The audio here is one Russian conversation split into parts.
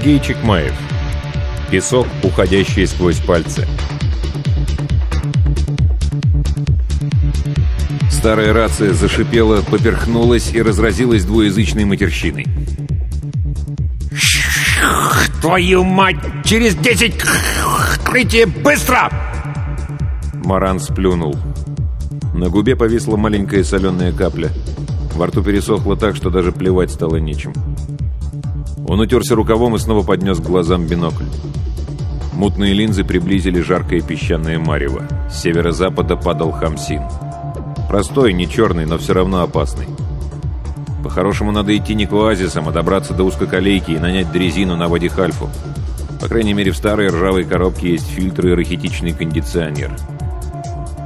Сергей Чекмаев. Песок, уходящий сквозь пальцы. Старая рация зашипела, поперхнулась и разразилась двуязычной матерщиной. «Твою мать! Через десять! Крытие! Быстро!» Маран сплюнул. На губе повисла маленькая соленая капля. Во рту пересохло так, что даже плевать стало нечем. Он утерся рукавом и снова поднес к глазам бинокль. Мутные линзы приблизили жаркое песчаное марево. С северо-запада падал хамсин. Простой, не черный, но все равно опасный. По-хорошему надо идти не к оазисам, а добраться до узкоколейки и нанять дрезину на Вадихальфу. По крайней мере, в старой ржавой коробке есть фильтры и рахитичный кондиционер.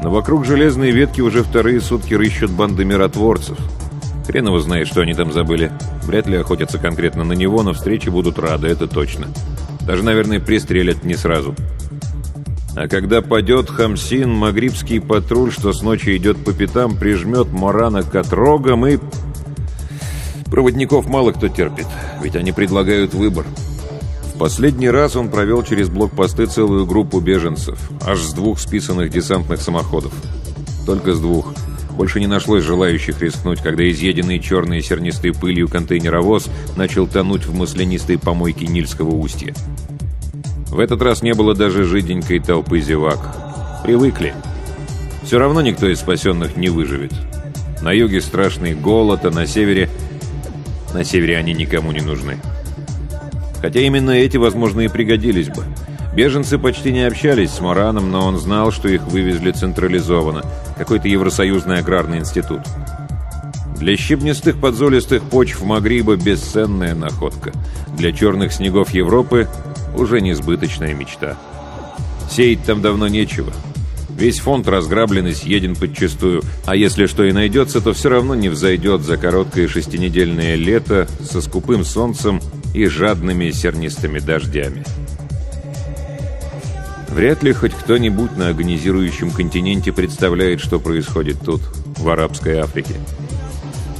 Но вокруг железной ветки уже вторые сутки рыщут банды миротворцев — Хрен его знает, что они там забыли. Вряд ли охотятся конкретно на него, но встречи будут рады, это точно. Даже, наверное, пристрелят не сразу. А когда падет Хамсин, магрибский патруль, что с ночи идет по пятам, прижмет Морана к отрогам и... Проводников мало кто терпит, ведь они предлагают выбор. В последний раз он провел через блокпосты целую группу беженцев, аж с двух списанных десантных самоходов. Только с двух. Больше не нашлось желающих рискнуть, когда изъеденный черной сернистой пылью контейнеровоз начал тонуть в маслянистой помойке Нильского устья. В этот раз не было даже жиденькой толпы зевак. Привыкли. Все равно никто из спасенных не выживет. На юге страшный голод, а на севере... На севере они никому не нужны. Хотя именно эти, возможно, и пригодились бы. Беженцы почти не общались с Мораном, но он знал, что их вывезли централизованно. Какой-то Евросоюзный аграрный институт. Для щебнистых подзолистых почв Магриба бесценная находка. Для черных снегов Европы уже несбыточная мечта. Сеять там давно нечего. Весь фонд разграблен и съеден подчистую, а если что и найдется, то все равно не взойдет за короткое шестинедельное лето со скупым солнцем и жадными сернистыми дождями. Вряд ли хоть кто-нибудь на агонизирующем континенте представляет, что происходит тут, в арабской Африке.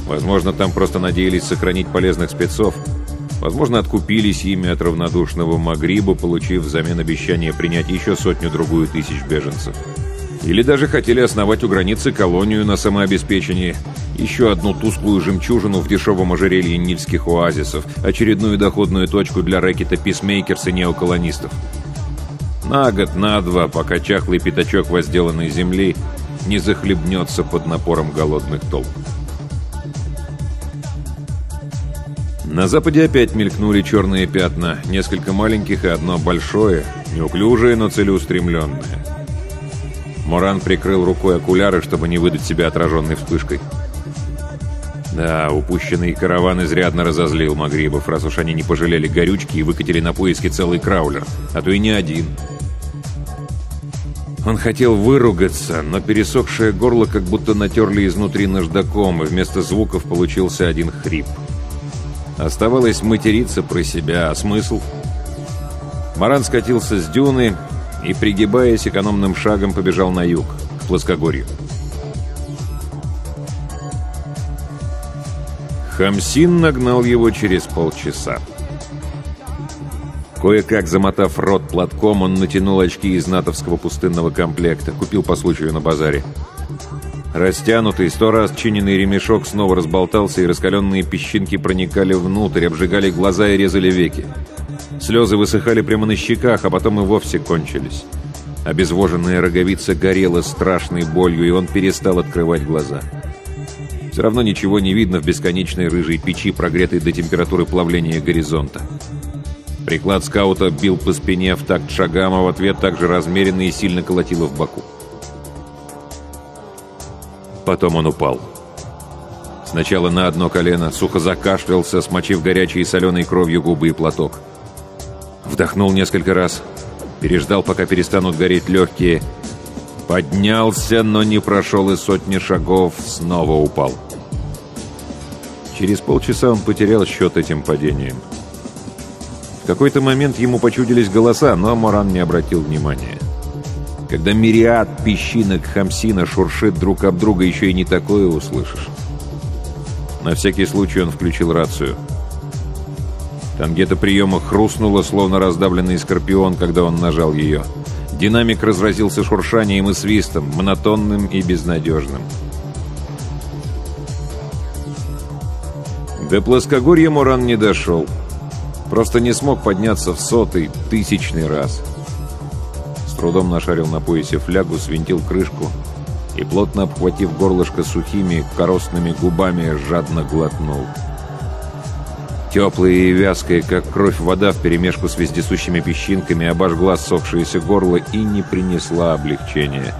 Возможно, там просто надеялись сохранить полезных спецов. Возможно, откупились ими от равнодушного Магриба, получив взамен обещание принять еще сотню-другую тысяч беженцев. Или даже хотели основать у границы колонию на самообеспечении, еще одну тусклую жемчужину в дешевом ожерелье нильских оазисов, очередную доходную точку для рэкета писмейкерс и неоколонистов. На год, на два, пока чахлый пятачок возделанной земли не захлебнется под напором голодных толп. На западе опять мелькнули черные пятна, несколько маленьких и одно большое, неуклюжее, но целеустремленное. Моран прикрыл рукой окуляры, чтобы не выдать себя отраженной вспышкой. Да, упущенный караван изрядно разозлил Магрибов, раз уж они не пожалели горючки и выкатили на поиски целый краулер, а то и не один — он хотел выругаться, но пересохшее горло как будто натерли изнутри наждаком, и вместо звуков получился один хрип. Оставалось материться про себя, а смысл? Маран скатился с дюны и, пригибаясь экономным шагом, побежал на юг, к плоскогорью. Хамсин нагнал его через полчаса. Кое-как замотав рот платком, он натянул очки из натовского пустынного комплекта, купил по случаю на базаре. Растянутый, сто раз чиненный ремешок снова разболтался, и раскаленные песчинки проникали внутрь, обжигали глаза и резали веки. Слезы высыхали прямо на щеках, а потом и вовсе кончились. Обезвоженная роговица горела страшной болью, и он перестал открывать глаза. Все равно ничего не видно в бесконечной рыжей печи, прогретой до температуры плавления горизонта. Приклад скаута бил по спине в такт шагам, а в ответ также размеренно и сильно колотило в боку. Потом он упал. Сначала на одно колено, сухо закашлялся, смочив горячей и соленой кровью губы и платок. Вдохнул несколько раз, переждал, пока перестанут гореть легкие. Поднялся, но не прошел и сотни шагов, снова упал. Через полчаса он потерял счет этим падениям. В какой-то момент ему почудились голоса, но Моран не обратил внимания. Когда мириад песчинок хамсина шуршит друг об друга, еще и не такое услышишь. На всякий случай он включил рацию. Там где-то приема хрустнуло, словно раздавленный скорпион, когда он нажал ее. Динамик разразился шуршанием и свистом, монотонным и безнадежным. До плоскогорья Муран не дошел. Просто не смог подняться в сотый, тысячный раз. — трудом нашарил на поясе флягу, свинтил крышку и, плотно обхватив горлышко сухими, коростными губами, жадно глотнул. Теплая и вязкая, как кровь вода вперемешку с вездесущими песчинками, обожгла сохшееся горло и не принесла облегчения.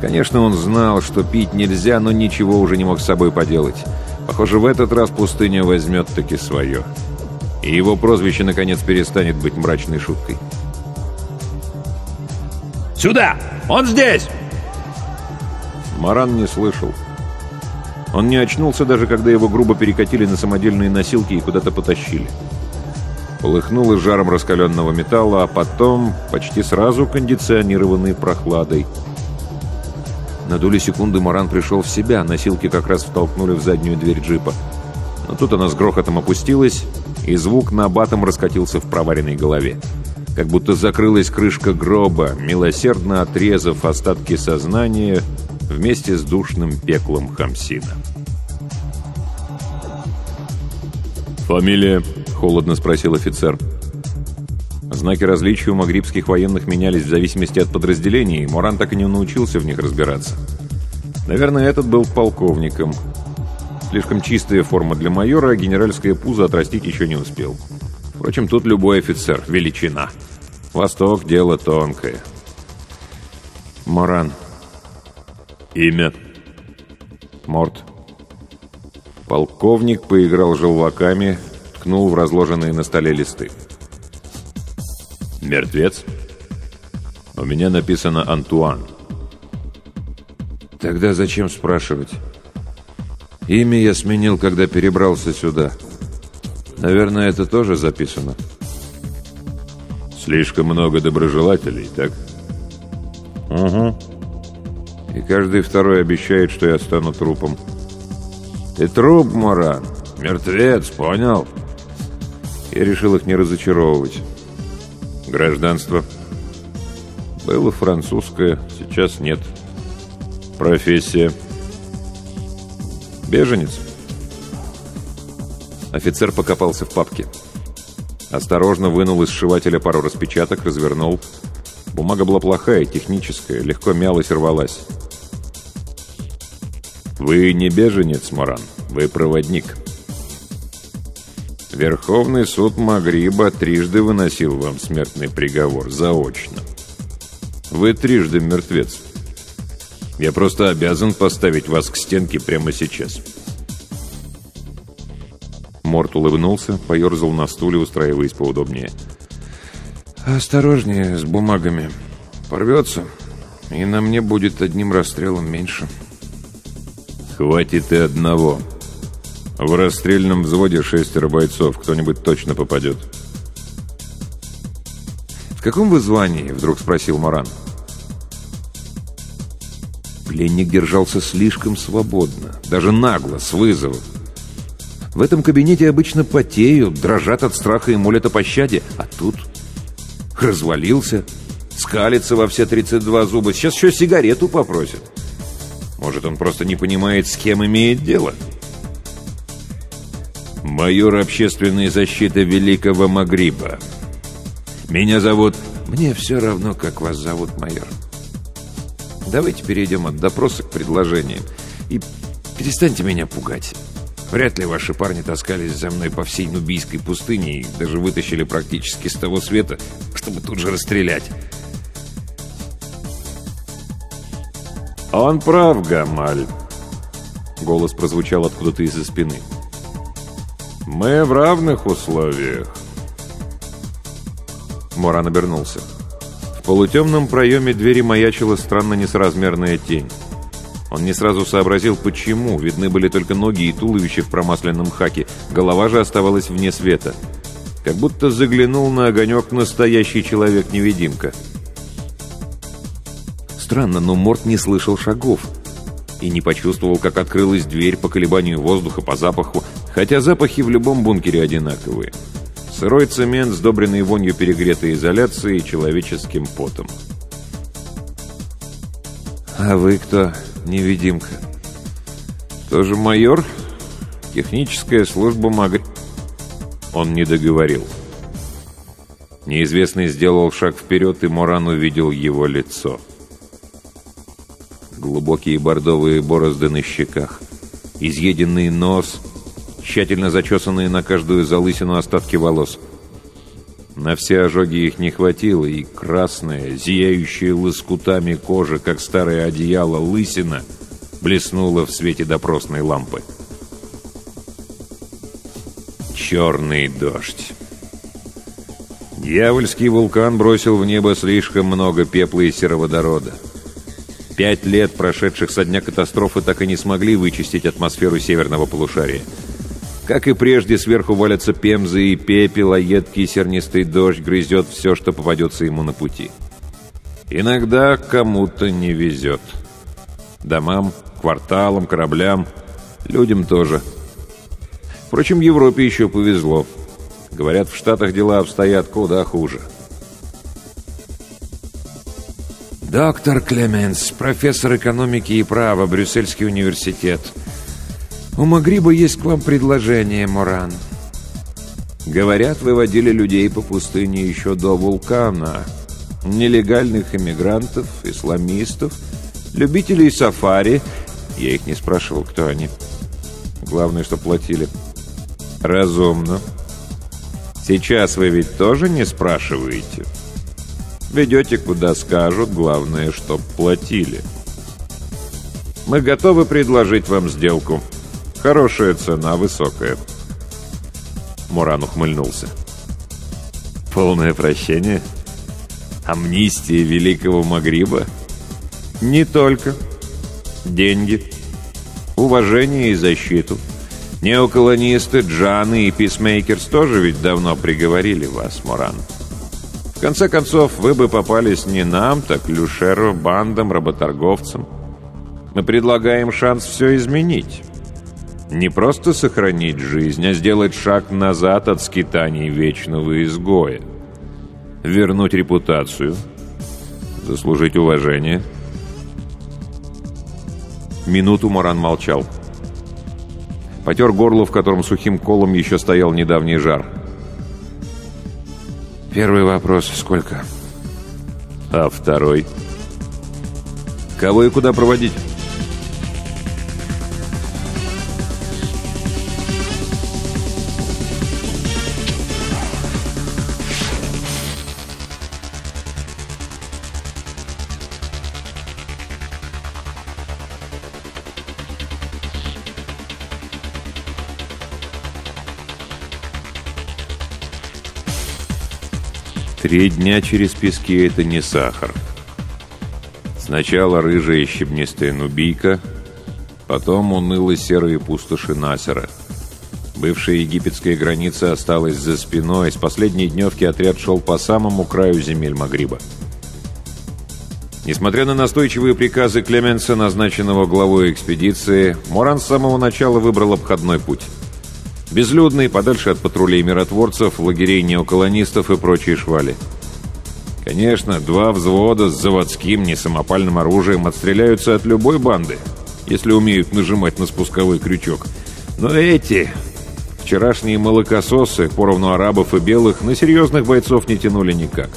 Конечно, он знал, что пить нельзя, но ничего уже не мог с собой поделать. Похоже, в этот раз пустыня возьмет таки свое. И его прозвище, наконец, перестанет быть мрачной шуткой. Сюда! Он здесь!» Маран не слышал. Он не очнулся, даже когда его грубо перекатили на самодельные носилки и куда-то потащили. Полыхнуло жаром раскаленного металла, а потом почти сразу кондиционированной прохладой. На долю секунды Маран пришел в себя, носилки как раз втолкнули в заднюю дверь джипа. Но тут она с грохотом опустилась, и звук на батом раскатился в проваренной голове как будто закрылась крышка гроба, милосердно отрезав остатки сознания вместе с душным пеклом Хамсина. «Фамилия?» — холодно спросил офицер. Знаки различия у магрибских военных менялись в зависимости от подразделений, и Моран так и не научился в них разбираться. Наверное, этот был полковником. Слишком чистая форма для майора, а генеральское пузо отрастить еще не успел. Впрочем, тут любой офицер — величина. Восток — дело тонкое. Моран. Имя? Морт. Полковник поиграл желваками, ткнул в разложенные на столе листы. Мертвец? У меня написано «Антуан». Тогда зачем спрашивать? Имя я сменил, когда перебрался сюда. Наверное, это тоже записано. — Слишком много доброжелателей, так? Угу. И каждый второй обещает, что я стану трупом. Ты труп, Моран. Мертвец, понял? Я решил их не разочаровывать. Гражданство? Было французское, сейчас нет. Профессия? Беженец. Офицер покопался в папке. Осторожно вынул из сшивателя пару распечаток, развернул. Бумага была плохая, техническая, легко мялась и рвалась. «Вы не беженец, Моран, вы проводник». Верховный суд Магриба трижды выносил вам смертный приговор, заочно. Вы трижды мертвец. Я просто обязан поставить вас к стенке прямо сейчас». Морт улыбнулся, поерзал на стуле, устраиваясь поудобнее. «Осторожнее с бумагами. Порвется, и на мне будет одним расстрелом меньше». «Хватит и одного. В расстрельном взводе шестеро бойцов. Кто-нибудь точно попадет». «В каком вы звании?» — вдруг спросил Маран. Пленник держался слишком свободно, даже нагло, с вызовом. В этом кабинете обычно потеют, дрожат от страха и молят о пощаде. А тут развалился, скалится во все 32 зуба. Сейчас еще сигарету попросит. Может, он просто не понимает, с кем имеет дело? Майор общественной защиты Великого Магриба. Меня зовут... Мне все равно, как вас зовут, майор. Давайте перейдем от допроса к предложениям. И перестаньте меня пугать. Вряд ли ваши парни таскались за мной по всей Нубийской пустыне и даже вытащили практически с того света, чтобы тут же расстрелять. «Он прав, Гамаль!» Голос прозвучал откуда-то из-за спины. «Мы в равных условиях!» Моран обернулся. Полутемном проеме двери маячила странно несразмерная тень. Он не сразу сообразил, почему. Видны были только ноги и туловище в промасленном хаке. Голова же оставалась вне света. Как будто заглянул на огонек настоящий человек-невидимка. Странно, но Морт не слышал шагов. И не почувствовал, как открылась дверь по колебанию воздуха, по запаху. Хотя запахи в любом бункере одинаковые. Сырой цемент, сдобренный вонью перегретой изоляции и человеческим потом. «А вы кто, невидимка?» «Тоже майор? Техническая служба Магри...» Он не договорил. Неизвестный сделал шаг вперед, и Моран увидел его лицо. Глубокие бордовые борозды на щеках, изъеденный нос, тщательно зачесанные на каждую залысину остатки волос. На все ожоги их не хватило, и красная, зияющая лоскутами кожа, как старое одеяло, лысина, блеснула в свете допросной лампы. Черный дождь. Дьявольский вулкан бросил в небо слишком много пепла и сероводорода. Пять лет, прошедших со дня катастрофы, так и не смогли вычистить атмосферу северного полушария. Как и прежде, сверху валятся пемзы и пепел, а едкий сернистый дождь грызет все, что попадется ему на пути. Иногда кому-то не везет. Домам, кварталам, кораблям, людям тоже. Впрочем, Европе еще повезло. Говорят, в Штатах дела обстоят куда хуже. «Доктор Клеменс, профессор экономики и права, Брюссельский университет. У Магриба есть к вам предложение, Моран. Говорят, выводили людей по пустыне еще до вулкана. Нелегальных иммигрантов, исламистов, любителей сафари. Я их не спрашивал, кто они. Главное, что платили. Разумно. Сейчас вы ведь тоже не спрашиваете?» Ведете куда скажут, главное, чтоб платили. Мы готовы предложить вам сделку. Хорошая цена, высокая. Муран ухмыльнулся. Полное прощение? Амнистия великого Магриба? Не только. Деньги, уважение и защиту. Неоколонисты, Джаны и Писмейкерс тоже ведь давно приговорили вас, Муран. В конце концов, вы бы попались не нам, так Люшеру, бандам, работорговцам. Мы предлагаем шанс все изменить. Не просто сохранить жизнь, а сделать шаг назад от скитаний вечного изгоя. Вернуть репутацию, заслужить уважение. Минуту Моран молчал. Потер горло, в котором сухим колом еще стоял недавний жар. Первый вопрос — сколько? А второй? Кого и куда проводить? Три дня через пески — это не сахар. Сначала рыжая щебнистая нубийка, потом уныло-серые пустоши Насера. Бывшая египетская граница осталась за спиной, с последней дневки отряд шел по самому краю земель Магриба. Несмотря на настойчивые приказы Клеменса, назначенного главой экспедиции, Моран с самого начала выбрал обходной путь — Безлюдный, подальше от патрулей миротворцев, лагерей неоколонистов и прочие швали. Конечно, два взвода с заводским несамопальным оружием отстреляются от любой банды. если умеют нажимать на спусковой крючок. Но эти, вчерашние молокососы, поровну арабов и белых, на серьезных бойцов не тянули никак.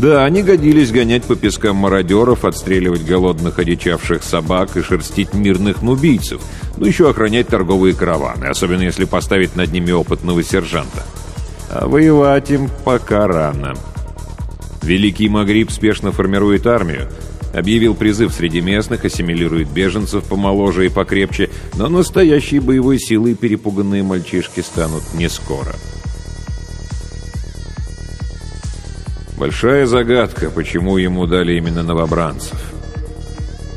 Да, они годились гонять по пескам мародеров, отстреливать голодных одичавших собак и шерстить мирных нубийцев, ну еще охранять торговые караваны, особенно если поставить над ними опытного сержанта. А воевать им пока рано. Великий Магриб спешно формирует армию, объявил призыв среди местных, ассимилирует беженцев помоложе и покрепче, но настоящей боевой силой перепуганные мальчишки станут не скоро. Большая загадка, почему ему дали именно новобранцев.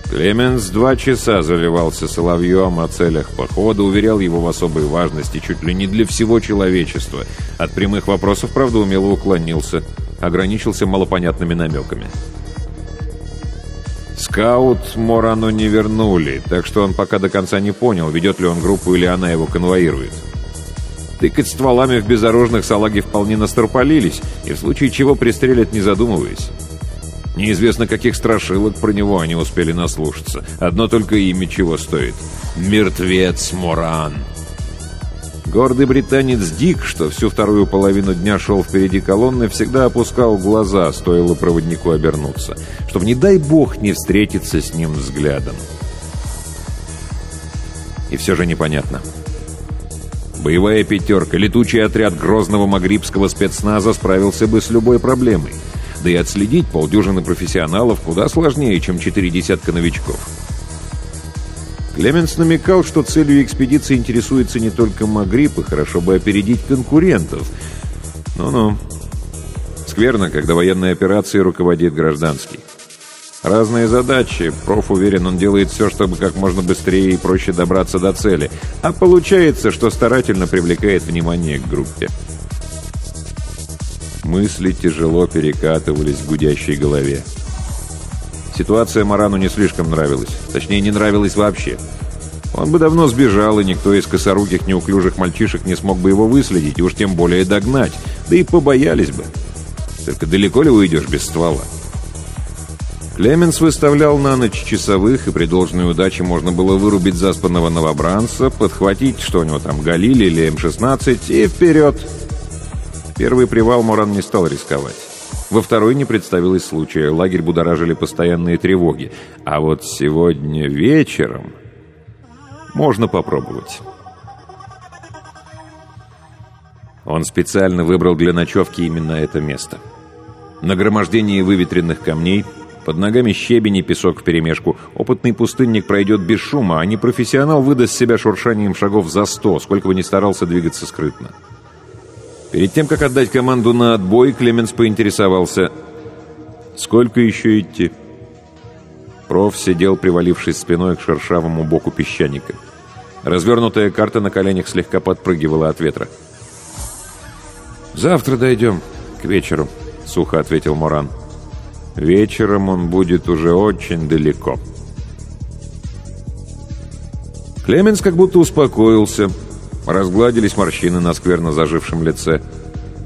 Клеменс два часа заливался соловьем о целях похода, уверял его в особой важности чуть ли не для всего человечества. От прямых вопросов, правда, умело уклонился, ограничился малопонятными намеками. Скаут Морану не вернули, так что он пока до конца не понял, ведет ли он группу или она его конвоирует. Тыкать стволами в безоружных салаги вполне настропалились, и в случае чего пристрелят, не задумываясь. Неизвестно, каких страшилок про него они успели наслушаться. Одно только имя чего стоит. «Мертвец Моран». Гордый британец Дик, что всю вторую половину дня шел впереди колонны, всегда опускал глаза, стоило проводнику обернуться, чтобы, не дай бог, не встретиться с ним взглядом. И все же непонятно. Боевая пятерка, летучий отряд грозного магрибского спецназа справился бы с любой проблемой. Да и отследить полдюжины профессионалов куда сложнее, чем четыре десятка новичков. Клеменс намекал, что целью экспедиции интересуется не только Магриб, и хорошо бы опередить конкурентов. Ну-ну. Скверно, когда военной операцией руководит гражданский. Разные задачи. Проф уверен, он делает все, чтобы как можно быстрее и проще добраться до цели. А получается, что старательно привлекает внимание к группе. Мысли тяжело перекатывались в гудящей голове. Ситуация Марану не слишком нравилась. Точнее, не нравилась вообще. Он бы давно сбежал, и никто из косоруких неуклюжих мальчишек не смог бы его выследить, и уж тем более догнать. Да и побоялись бы. Только далеко ли уйдешь без ствола? Клеменс выставлял на ночь часовых, и при должной удаче можно было вырубить заспанного новобранца, подхватить, что у него там, Галили или М-16, и вперед! Первый привал Моран не стал рисковать. Во второй не представилось случая, лагерь будоражили постоянные тревоги. А вот сегодня вечером можно попробовать. Он специально выбрал для ночевки именно это место. Нагромождение выветренных камней — под ногами щебень и песок вперемешку. Опытный пустынник пройдет без шума, а непрофессионал выдаст себя шуршанием шагов за сто, сколько бы ни старался двигаться скрытно. Перед тем, как отдать команду на отбой, Клеменс поинтересовался, «Сколько еще идти?» Проф сидел, привалившись спиной к шершавому боку песчаника. Развернутая карта на коленях слегка подпрыгивала от ветра. «Завтра дойдем, к вечеру», — сухо ответил Моран. «Моран». Вечером он будет уже очень далеко. Клеменс как будто успокоился. Разгладились морщины на скверно зажившем лице.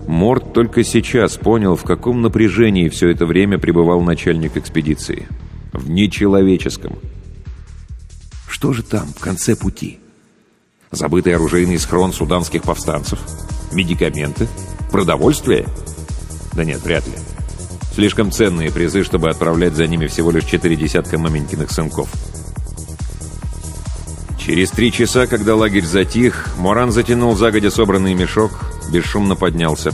Морд только сейчас понял, в каком напряжении все это время пребывал начальник экспедиции. В нечеловеческом. Что же там, в конце пути? Забытый оружейный схрон суданских повстанцев? Медикаменты? Продовольствие? Да нет, вряд ли. Слишком ценные призы, чтобы отправлять за ними всего лишь четыре десятка маменькиных сынков. Через три часа, когда лагерь затих, Моран затянул загодя собранный мешок, бесшумно поднялся.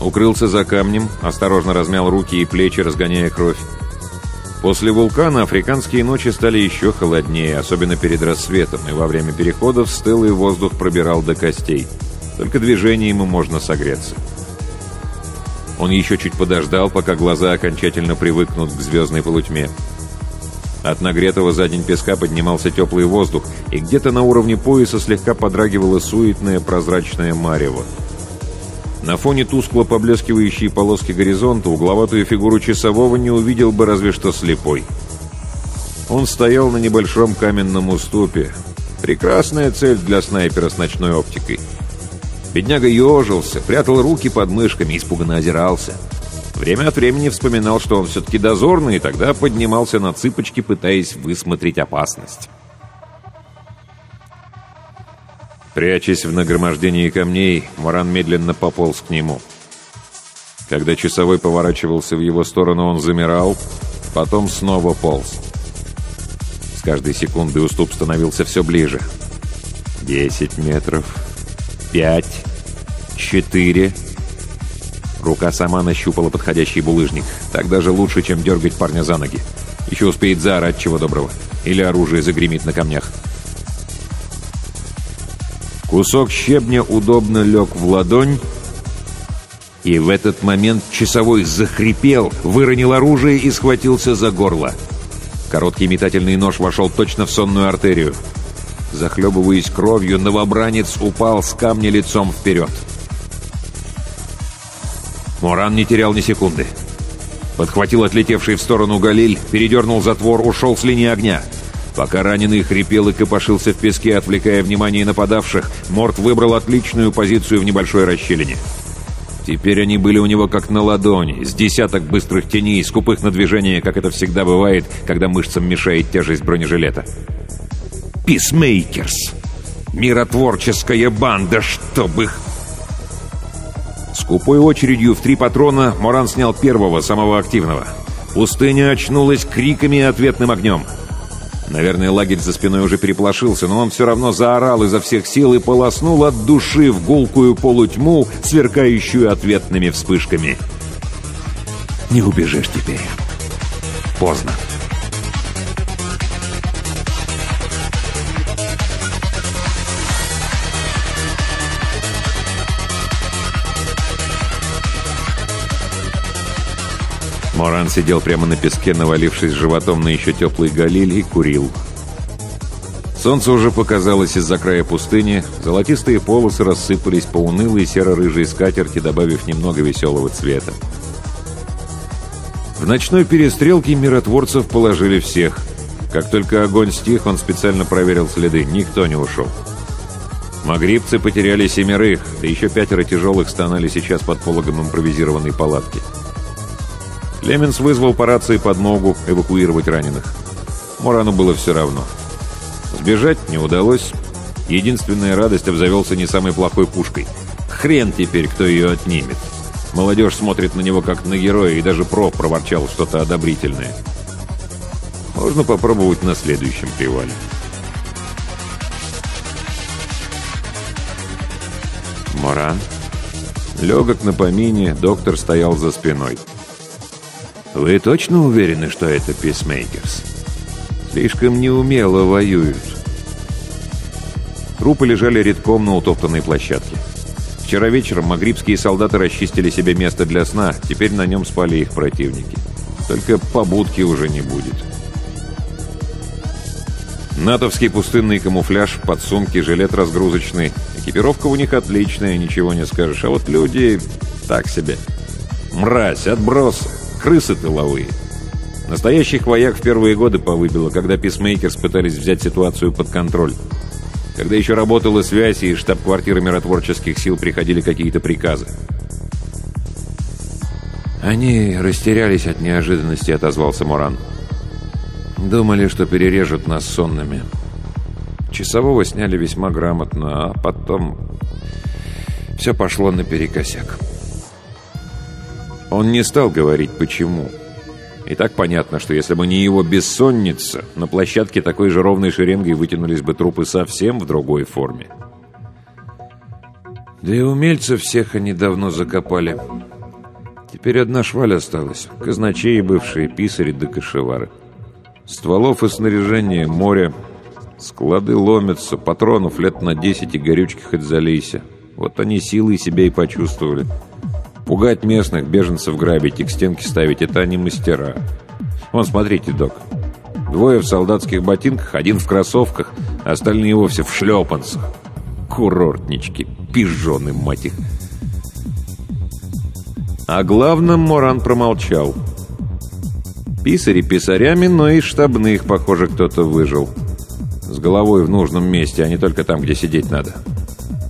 Укрылся за камнем, осторожно размял руки и плечи, разгоняя кровь. После вулкана африканские ночи стали еще холоднее, особенно перед рассветом, и во время переходов стылый воздух пробирал до костей. Только движением ему можно согреться. Он еще чуть подождал, пока глаза окончательно привыкнут к звездной полутьме. От нагретого за день песка поднимался теплый воздух, и где-то на уровне пояса слегка подрагивало суетное прозрачное марево. На фоне тускло поблескивающей полоски горизонта угловатую фигуру часового не увидел бы разве что слепой. Он стоял на небольшом каменном уступе. Прекрасная цель для снайпера с ночной оптикой. Бедняга ежился, прятал руки под мышками, испуганно озирался. Время от времени вспоминал, что он все-таки дозорный, и тогда поднимался на цыпочки, пытаясь высмотреть опасность. Прячась в нагромождении камней, Маран медленно пополз к нему. Когда часовой поворачивался в его сторону, он замирал, потом снова полз. С каждой секундой уступ становился все ближе. Десять метров. Пять. Четыре. Рука сама нащупала подходящий булыжник. Так даже лучше, чем дергать парня за ноги. Еще успеет заорать чего доброго. Или оружие загремит на камнях. Кусок щебня удобно лег в ладонь, и в этот момент часовой захрипел, выронил оружие и схватился за горло. Короткий метательный нож вошел точно в сонную артерию. Захлебываясь кровью, новобранец упал с камня лицом вперед. Муран не терял ни секунды. Подхватил отлетевший в сторону Галиль, передернул затвор, ушел с линии огня. Пока раненый хрипел и копошился в песке, отвлекая внимание нападавших, Морт выбрал отличную позицию в небольшой расщелине. Теперь они были у него как на ладони, с десяток быстрых теней, скупых на движение, как это всегда бывает, когда мышцам мешает тяжесть бронежилета. «Писмейкерс! Миротворческая банда, чтобы их...» Скупой очередью в три патрона Моран снял первого, самого активного. Пустыня очнулась криками и ответным огнем. Наверное, лагерь за спиной уже переплошился, но он все равно заорал изо всех сил и полоснул от души в гулкую полутьму, сверкающую ответными вспышками. «Не убежишь теперь. Поздно». Моран сидел прямо на песке, навалившись животом на еще теплый галиль и курил. Солнце уже показалось из-за края пустыни, золотистые полосы рассыпались по унылой серо-рыжей скатерти, добавив немного веселого цвета. В ночной перестрелке миротворцев положили всех. Как только огонь стих, он специально проверил следы, никто не ушел. Магрибцы потеряли семерых, да еще пятеро тяжелых стонали сейчас под пологом импровизированной палатки. Леменс вызвал по рации подмогу эвакуировать раненых. Морану было все равно. Сбежать не удалось. Единственная радость обзавелся не самой плохой пушкой. Хрен теперь, кто ее отнимет. Молодежь смотрит на него как на героя, и даже проф проворчал что-то одобрительное. Можно попробовать на следующем привале. Моран. Легок на помине, доктор стоял за спиной. «Вы точно уверены, что это писмейкерс? Слишком неумело воюют». Трупы лежали редком на утоптанной площадке. Вчера вечером магрибские солдаты расчистили себе место для сна, теперь на нем спали их противники. Только побудки уже не будет. Натовский пустынный камуфляж, подсумки, жилет разгрузочный. Экипировка у них отличная, ничего не скажешь. А вот люди так себе. Мразь, отбросы крысы тыловые. Настоящих вояк в первые годы повыбило, когда писмейкерс пытались взять ситуацию под контроль. Когда еще работала связь и штаб-квартиры миротворческих сил приходили какие-то приказы. «Они растерялись от неожиданности», — отозвался Муран. «Думали, что перережут нас сонными. Часового сняли весьма грамотно, а потом все пошло наперекосяк». Он не стал говорить, почему. И так понятно, что если бы не его бессонница, на площадке такой же ровной шеренгой вытянулись бы трупы совсем в другой форме. Да и умельцев всех они давно закопали. Теперь одна шваль осталась. Казначеи бывшие, писари да кошевары. Стволов и снаряжения море. Склады ломятся, патронов лет на десять и горючки хоть залейся. Вот они силой себя и почувствовали. Пугать местных, беженцев грабить к стенке ставить – это они мастера. Вон, смотрите, док. Двое в солдатских ботинках, один в кроссовках, остальные вовсе в шлепанцах. Курортнички, пижоны, мать их. О главном Моран промолчал. Писари писарями, но и штабных, похоже, кто-то выжил. С головой в нужном месте, а не только там, где сидеть надо.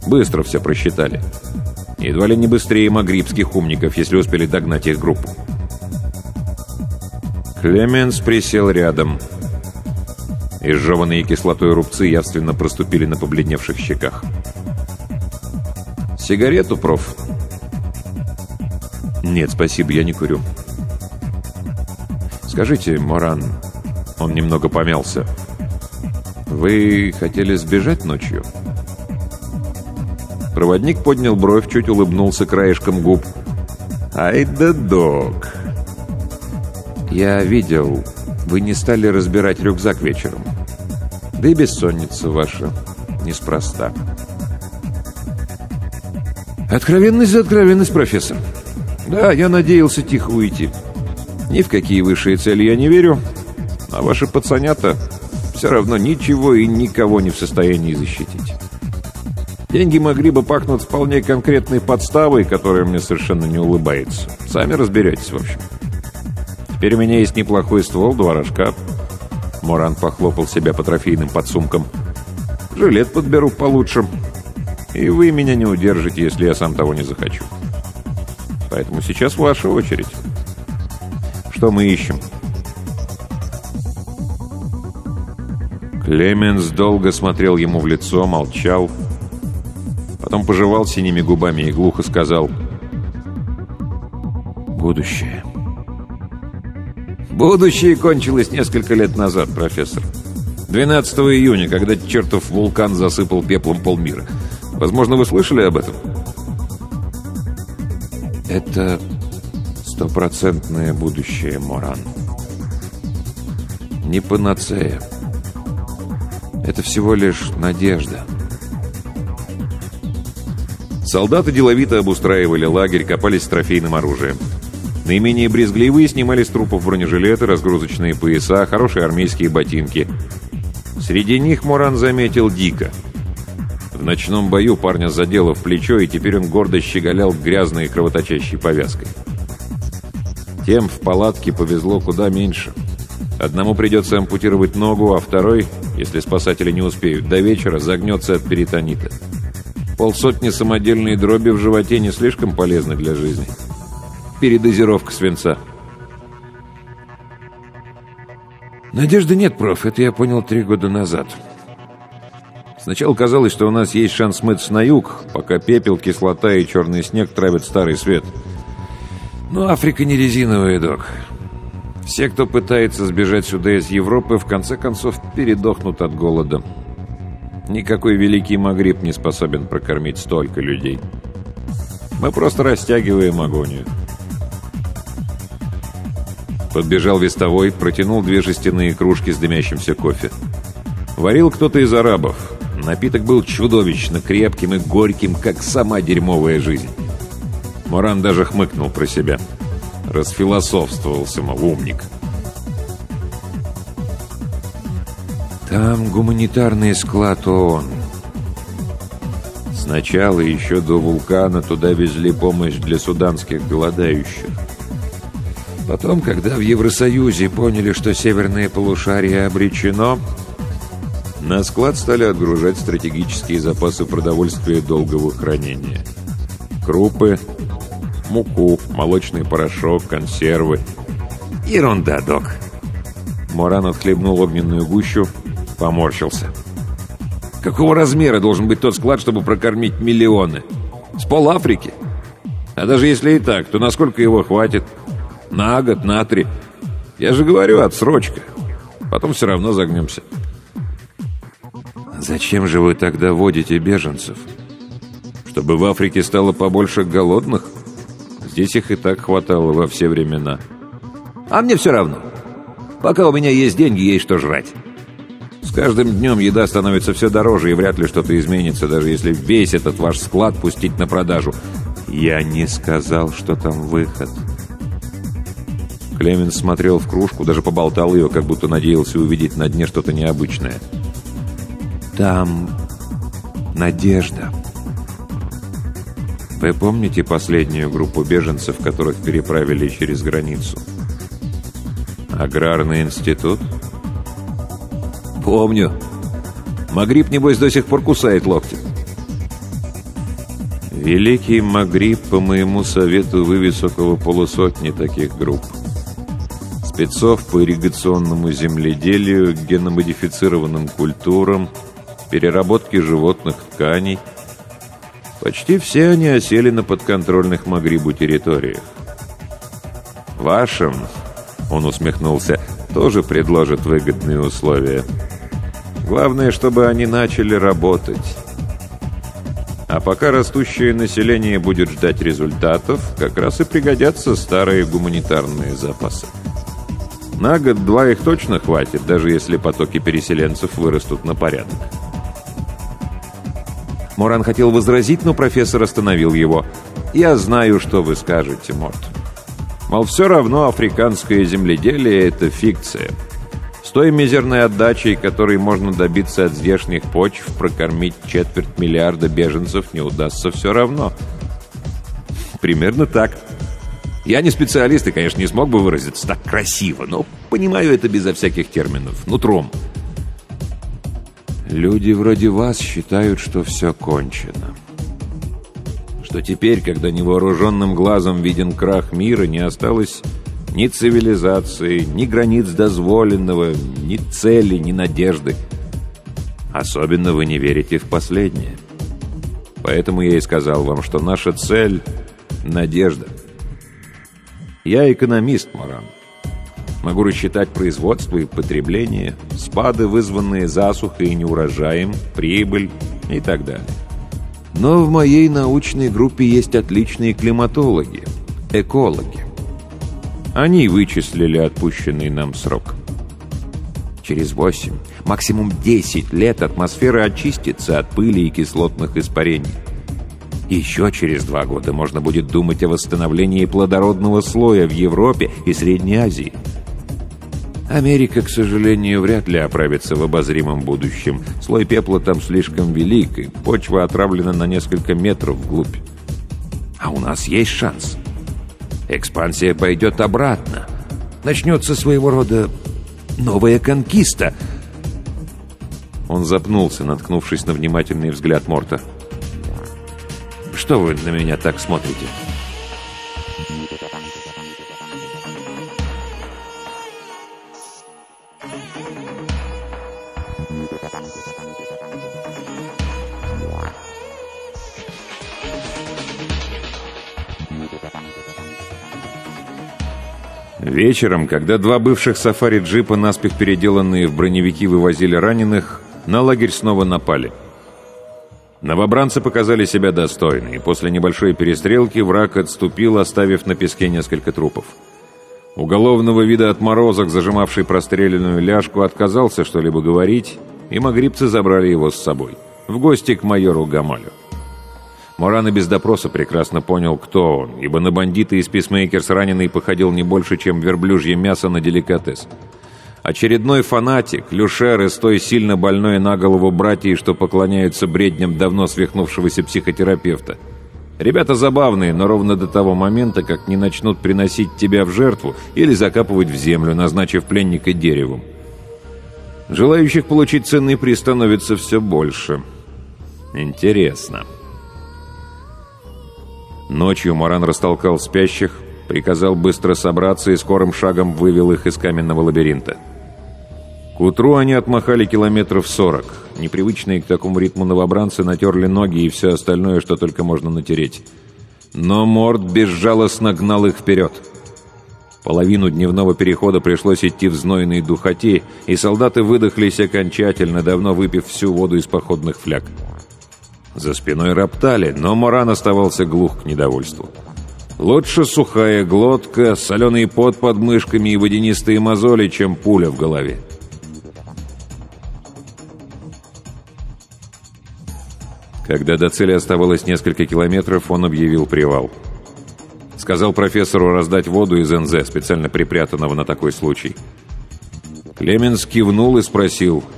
Быстро все просчитали. Едва ли не быстрее магрибских умников, если успели догнать их группу. Клеменс присел рядом. Изжеванные кислотой рубцы явственно проступили на побледневших щеках. «Сигарету, проф?» «Нет, спасибо, я не курю». «Скажите, Моран...» Он немного помялся. «Вы хотели сбежать ночью?» Проводник поднял бровь, чуть улыбнулся краешком губ. «Ай да док!» «Я видел, вы не стали разбирать рюкзак вечером. Да и бессонница ваша неспроста». «Откровенность за откровенность, профессор. Да, я надеялся тихо уйти. Ни в какие высшие цели я не верю, а ваши пацанята все равно ничего и никого не в состоянии защитить. Деньги могли бы пахнуть вполне конкретной подставой, которая мне совершенно не улыбается. Сами разберетесь, в общем. Теперь у меня есть неплохой ствол, два рожка. Моран похлопал себя по трофейным подсумкам. Жилет подберу получше. И вы меня не удержите, если я сам того не захочу. Поэтому сейчас ваша очередь. Что мы ищем? Клеменс долго смотрел ему в лицо, молчал. Потом пожевал синими губами и глухо сказал «Будущее». «Будущее кончилось несколько лет назад, профессор. 12 июня, когда чертов вулкан засыпал пеплом полмира. Возможно, вы слышали об этом?» «Это стопроцентное будущее, Моран. Не панацея. Это всего лишь надежда». Солдаты деловито обустраивали лагерь, копались с трофейным оружием. Наименее брезгливые снимали с трупов бронежилеты, разгрузочные пояса, хорошие армейские ботинки. Среди них Моран заметил Дика. В ночном бою парня задело в плечо, и теперь он гордо щеголял грязной и кровоточащей повязкой. Тем в палатке повезло куда меньше. Одному придется ампутировать ногу, а второй, если спасатели не успеют, до вечера загнется от перитонита. Полсотни самодельной дроби в животе не слишком полезны для жизни. Передозировка свинца. Надежды нет, проф. Это я понял три года назад. Сначала казалось, что у нас есть шанс смыться на юг, пока пепел, кислота и черный снег травят старый свет. Но Африка не резиновый док. Все, кто пытается сбежать сюда из Европы, в конце концов передохнут от голода. Никакой великий Магриб не способен прокормить столько людей. Мы просто растягиваем агонию. Подбежал вестовой, протянул две жестяные кружки с дымящимся кофе. Варил кто-то из арабов. Напиток был чудовищно крепким и горьким, как сама дерьмовая жизнь. Моран даже хмыкнул про себя. Расфилософствовался, мол, умник. Там гуманитарный склад ООН. Сначала, еще до вулкана, туда везли помощь для суданских голодающих. Потом, когда в Евросоюзе поняли, что северное полушарие обречено, на склад стали отгружать стратегические запасы продовольствия долгого хранения. Крупы, муку, молочный порошок, консервы. Ерунда, док. Моран отхлебнул огненную гущу, Поморщился. Какого размера должен быть тот склад, чтобы прокормить миллионы? С пол Африки? А даже если и так, то насколько его хватит? На год, на три. Я же говорю, отсрочка. Потом все равно загнемся. Зачем же вы тогда водите беженцев? Чтобы в Африке стало побольше голодных? Здесь их и так хватало во все времена. А мне все равно. Пока у меня есть деньги, есть что жрать. С каждым днем еда становится все дороже, и вряд ли что-то изменится, даже если весь этот ваш склад пустить на продажу. Я не сказал, что там выход. Клеменс смотрел в кружку, даже поболтал ее, как будто надеялся увидеть на дне что-то необычное. Там надежда. Вы помните последнюю группу беженцев, которых переправили через границу? Аграрный институт? «Помню. Магриб, небось, до сих пор кусает локти». Великий Магриб по моему совету вывез около полусотни таких групп. Спецов по ирригационному земледелию, геномодифицированным культурам, переработке животных тканей. Почти все они осели на подконтрольных Магрибу территориях. Вашим, он усмехнулся, тоже предложат выгодные условия. Главное, чтобы они начали работать. А пока растущее население будет ждать результатов, как раз и пригодятся старые гуманитарные запасы. На год-два их точно хватит, даже если потоки переселенцев вырастут на порядок. Моран хотел возразить, но профессор остановил его. «Я знаю, что вы скажете, Морт. Мол, все равно африканское земледелие — это фикция. Той мизерной отдачей, которой можно добиться от здешних почв, прокормить четверть миллиарда беженцев не удастся все равно. Примерно так. Я не специалист и, конечно, не смог бы выразиться так красиво, но понимаю это безо всяких терминов, нутром. Люди вроде вас считают, что все кончено что теперь, когда невооруженным глазом виден крах мира, не осталось ни цивилизации, ни границ дозволенного, ни цели, ни надежды. Особенно вы не верите в последнее. Поэтому я и сказал вам, что наша цель — надежда. Я экономист, Маран. Могу рассчитать производство и потребление, спады, вызванные засухой и неурожаем, прибыль и так далее. Но в моей научной группе есть отличные климатологи, экологи. Они вычислили отпущенный нам срок. Через 8, максимум 10 лет атмосфера очистится от пыли и кислотных испарений. Еще через два года можно будет думать о восстановлении плодородного слоя в Европе и Средней Азии. Америка, к сожалению, вряд ли оправится в обозримом будущем. Слой пепла там слишком велик, и почва отравлена на несколько метров вглубь. А у нас есть шанс. Экспансия пойдет обратно. Начнется своего рода новая конкиста. Он запнулся, наткнувшись на внимательный взгляд Морта. «Что вы на меня так смотрите?» Вечером, когда два бывших сафари-джипа, наспех переделанные в броневики, вывозили раненых, на лагерь снова напали. Новобранцы показали себя достойно, и после небольшой перестрелки враг отступил, оставив на песке несколько трупов. Уголовного вида отморозок, зажимавший простреленную ляжку, отказался что-либо говорить, и магрибцы забрали его с собой, в гости к майору Гамалю. Моран и без допроса прекрасно понял, кто он, ибо на бандита из Писмейкерс раненый походил не больше, чем верблюжье мясо на деликатес. Очередной фанатик, люшер из той сильно больной на голову братьей, что поклоняются бредням давно свихнувшегося психотерапевта. Ребята забавные, но ровно до того момента, как не начнут приносить тебя в жертву или закапывать в землю, назначив пленника деревом. Желающих получить ценный приз становится все больше. Интересно. Ночью Маран растолкал спящих, приказал быстро собраться и скорым шагом вывел их из каменного лабиринта. К утру они отмахали километров сорок. Непривычные к такому ритму новобранцы натерли ноги и все остальное, что только можно натереть. Но Морд безжалостно гнал их вперед. Половину дневного перехода пришлось идти в знойной духоте, и солдаты выдохлись окончательно, давно выпив всю воду из походных фляг. За спиной роптали, но Моран оставался глух к недовольству. Лучше сухая глотка, соленый пот под мышками и водянистые мозоли, чем пуля в голове. Когда до цели оставалось несколько километров, он объявил привал. Сказал профессору раздать воду из НЗ, специально припрятанного на такой случай. Клеменс кивнул и спросил –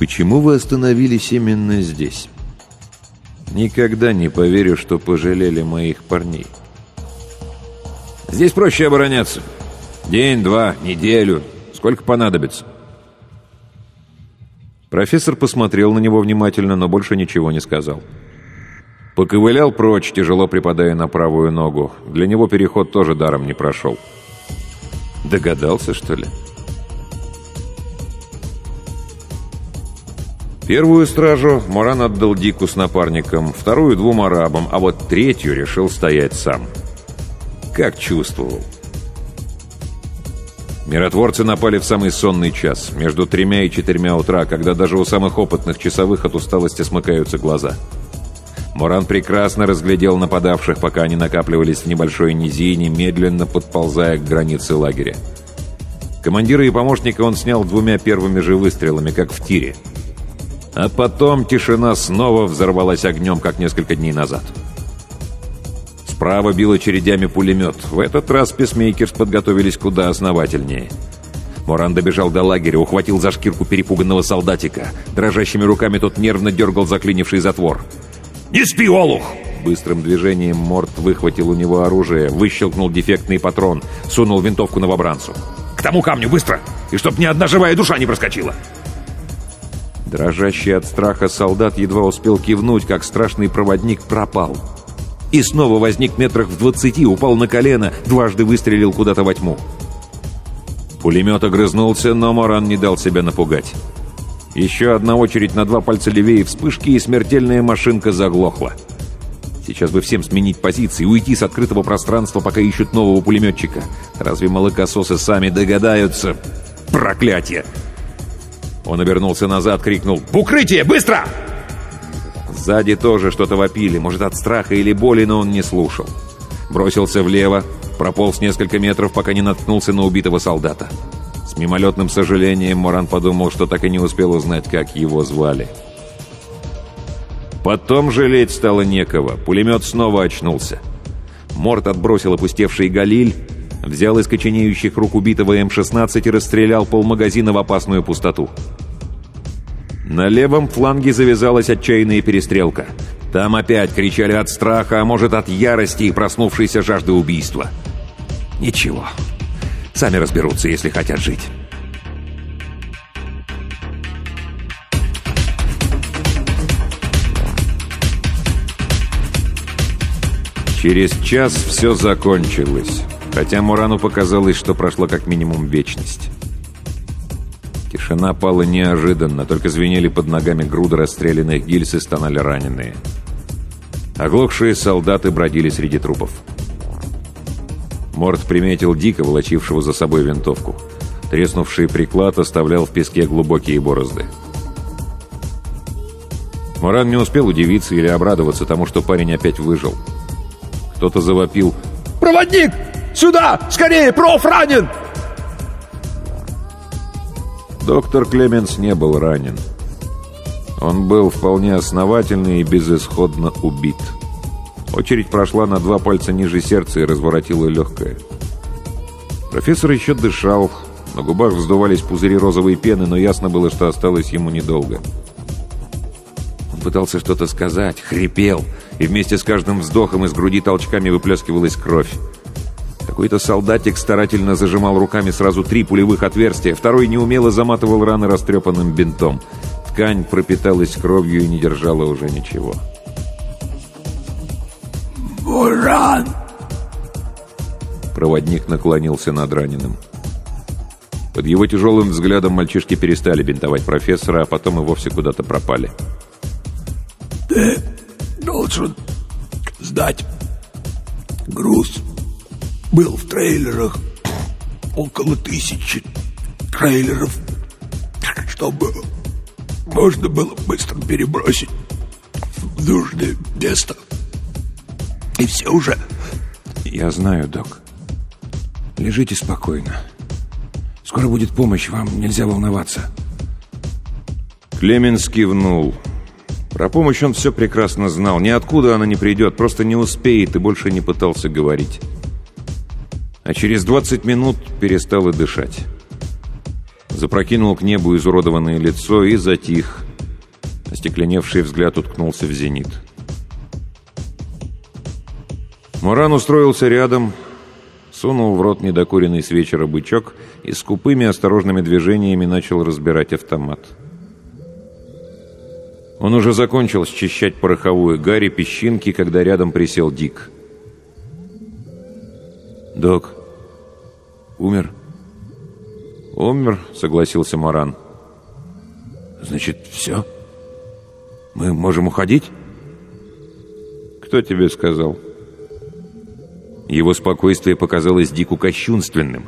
Почему вы остановились именно здесь? Никогда не поверю, что пожалели моих парней. Здесь проще обороняться. День, два, неделю. Сколько понадобится. Профессор посмотрел на него внимательно, но больше ничего не сказал. Поковылял прочь, тяжело припадая на правую ногу. Для него переход тоже даром не прошел. Догадался, что ли? Первую стражу Моран отдал Дику с напарником, вторую — двум арабам, а вот третью решил стоять сам. Как чувствовал. Миротворцы напали в самый сонный час, между тремя и четырьмя утра, когда даже у самых опытных часовых от усталости смыкаются глаза. Моран прекрасно разглядел нападавших, пока они накапливались в небольшой низине, медленно подползая к границе лагеря. Командира и помощника он снял двумя первыми же выстрелами, как в тире. А потом тишина снова взорвалась огнем, как несколько дней назад. Справа бил очередями пулемет. В этот раз песмейкерс подготовились куда основательнее. Моран добежал до лагеря, ухватил за шкирку перепуганного солдатика. Дрожащими руками тот нервно дергал заклинивший затвор. «Не спи, Олух!» Быстрым движением Морт выхватил у него оружие, выщелкнул дефектный патрон, сунул винтовку новобранцу. «К тому камню, быстро! И чтоб ни одна живая душа не проскочила!» Дрожащий от страха солдат едва успел кивнуть, как страшный проводник пропал. И снова возник метрах в двадцати, упал на колено, дважды выстрелил куда-то во тьму. Пулемет огрызнулся, но Моран не дал себя напугать. Еще одна очередь на два пальца левее вспышки, и смертельная машинка заглохла. Сейчас бы всем сменить позиции, уйти с открытого пространства, пока ищут нового пулеметчика. Разве молокососы сами догадаются? Проклятие! Он обернулся назад, крикнул «В укрытие! Быстро!» Сзади тоже что-то вопили, может, от страха или боли, но он не слушал. Бросился влево, прополз несколько метров, пока не наткнулся на убитого солдата. С мимолетным сожалением Моран подумал, что так и не успел узнать, как его звали. Потом жалеть стало некого. Пулемет снова очнулся. Морт отбросил опустевший галиль, взял из коченеющих рук убитого М-16 и расстрелял полмагазина в опасную пустоту. На левом фланге завязалась отчаянная перестрелка. Там опять кричали от страха, а может от ярости и проснувшейся жажды убийства. Ничего. Сами разберутся, если хотят жить. Через час все закончилось, хотя Мурану показалось, что прошло как минимум вечность. Тишина пала неожиданно, только звенели под ногами груды расстрелянных гильз и стонали раненые. Оглохшие солдаты бродили среди трупов. Морд приметил Дика, волочившего за собой винтовку. Треснувший приклад оставлял в песке глубокие борозды. Моран не успел удивиться или обрадоваться тому, что парень опять выжил. Кто-то завопил «Проводник! Сюда! Скорее! Проф ранен!» Доктор Клеменс не был ранен. Он был вполне основательный и безысходно убит. Очередь прошла на два пальца ниже сердца и разворотила легкое. Профессор еще дышал, на губах вздувались пузыри розовой пены, но ясно было, что осталось ему недолго. Он пытался что-то сказать, хрипел, и вместе с каждым вздохом из груди толчками выплескивалась кровь. Какой-то солдатик старательно зажимал руками сразу три пулевых отверстия, второй неумело заматывал раны растрепанным бинтом. Ткань пропиталась кровью и не держала уже ничего. «Буран!» Проводник наклонился над раненым. Под его тяжелым взглядом мальчишки перестали бинтовать профессора, а потом и вовсе куда-то пропали. «Ты должен сдать груз был в трейлерах около тысячи трейлеров, чтобы можно было быстро перебросить в нужное место. И все уже. Я знаю, док. Лежите спокойно. Скоро будет помощь, вам нельзя волноваться. Клеменс кивнул. Про помощь он все прекрасно знал. Ниоткуда она не придет, просто не успеет и больше не пытался говорить а через 20 минут перестал и дышать. Запрокинул к небу изуродованное лицо и затих. Остекленевший взгляд уткнулся в зенит. Муран устроился рядом, сунул в рот недокуренный с вечера бычок и с купыми осторожными движениями начал разбирать автомат. Он уже закончил счищать пороховую гарь и песчинки, когда рядом присел Дик. «Док, умер?» «Умер», — согласился Маран. «Значит, все? Мы можем уходить?» «Кто тебе сказал?» Его спокойствие показалось Дику кощунственным.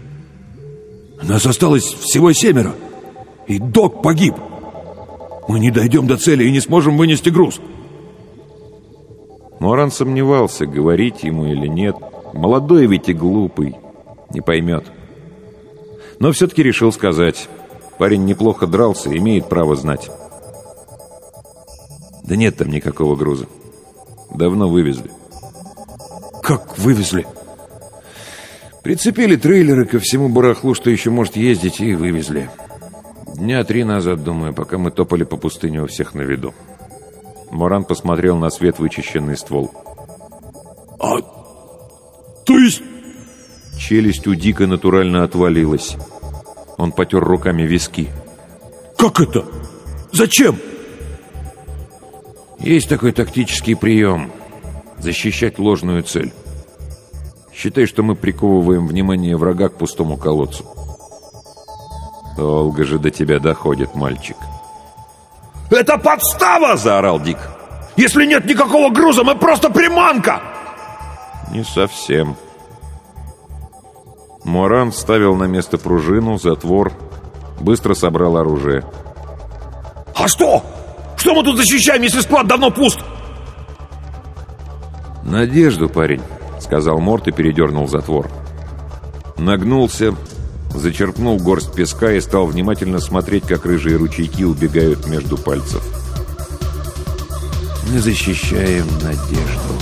«Нас осталось всего семеро, и док погиб!» Мы не дойдем до цели и не сможем вынести груз. Моран сомневался, говорить ему или нет. Молодой ведь и глупый. Не поймет. Но все-таки решил сказать. Парень неплохо дрался, имеет право знать. Да нет там никакого груза. Давно вывезли. Как вывезли? Прицепили трейлеры ко всему барахлу, что еще может ездить, и вывезли. Дня три назад, думаю, пока мы топали по пустыне у всех на виду. Моран посмотрел на свет вычищенный ствол. «А, есть...» Челюсть у Дика натурально отвалилась. Он потер руками виски. «Как это? Зачем?» «Есть такой тактический прием. Защищать ложную цель. Считай, что мы приковываем внимание врага к пустому колодцу. «Долго же до тебя доходит, мальчик». «Это подстава!» — заорал Дик. «Если нет никакого груза, мы просто приманка!» «Не совсем». Моран вставил на место пружину, затвор, быстро собрал оружие. «А что? Что мы тут защищаем, если склад давно пуст?» «Надежду, парень», — сказал Морт и передернул затвор. Нагнулся, зачерпнул горсть песка и стал внимательно смотреть, как рыжие ручейки убегают между пальцев. «Мы защищаем надежду».